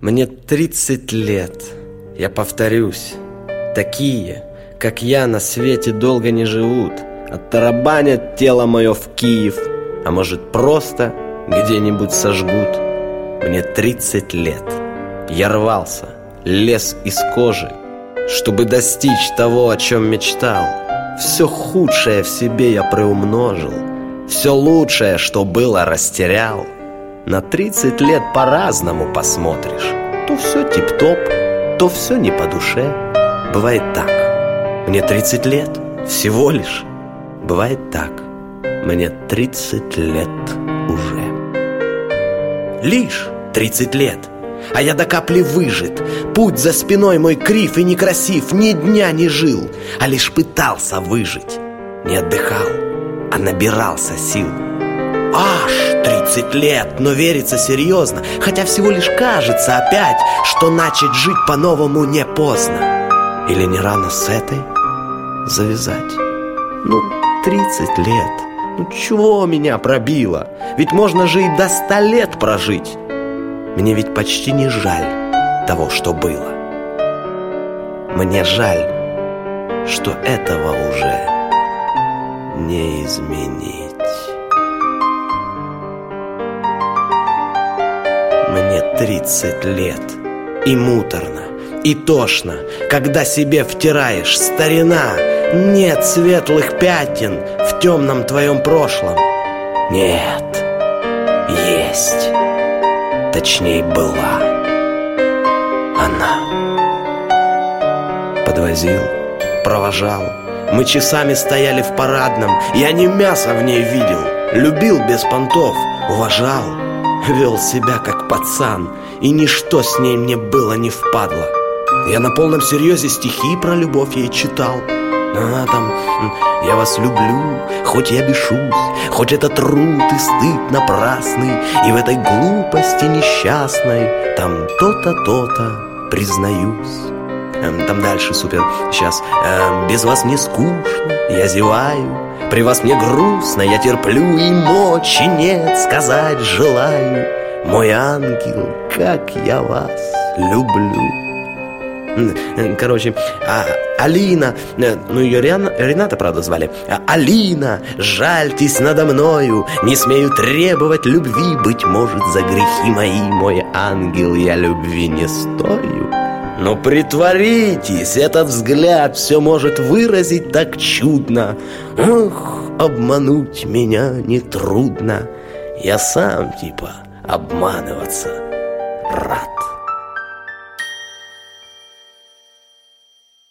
Мне 30 лет. Я повторюсь, такие, как я, на свете долго не живут. Оттарабанят тело мое в Киев, а может просто где-нибудь сожгут. Мне 30 лет. Я рвался, лез из кожи, чтобы достичь того, о чем мечтал. Все худшее в себе я приумножил, все лучшее, что было, растерял. На 30 лет по-разному посмотришь. То все тип-топ, то все не по душе. Бывает так. Мне 30 лет, всего лишь. Бывает так. Мне 30 лет уже. Лишь 30 лет. А я до капли выжит Путь за спиной мой крив и некрасив Ни дня не жил, а лишь пытался выжить Не отдыхал, а набирался сил Аж 30 лет, но верится серьезно Хотя всего лишь кажется опять Что начать жить по-новому не поздно. Или не рано с этой завязать? Ну, 30 лет. Ну, чего меня пробило? Ведь можно же и до 100 лет прожить. Мне ведь почти не жаль того, что было. Мне жаль, что этого уже не изменить 30 лет. И муторно, и тошно Когда себе втираешь старина Нет светлых пятен В темном твоем прошлом. Нет, есть Точнее была Она. Подвозил, провожал Мы часами стояли в парадном Я не мясо в ней видел Любил без понтов, уважал Вел себя как пацан И ничто с ней мне было не впадло. Я на полном серьезе стихи про любовь ей читал. А, там, я вас люблю, хоть я бешусь Хоть это труд и стыд напрасный И в этой глупости несчастной Там то-то, то-то, признаюсь Эм, там дальше супер. Сейчас. Эм, без вас мне скучно, я зеваю. При вас мне грустно, я терплю и мочи нет сказать желаю. Мой ангел, как я вас люблю. Короче, а, Алина, э, ну ее Риана, Рената, правда, звали а, Алина, жальтесь надо мною Не смею требовать любви Быть может, за грехи мои Мой ангел, я любви не стою но притворитесь, этот взгляд все может выразить так чудно. Ох, обмануть меня нетрудно. Я сам типа обманываться рад.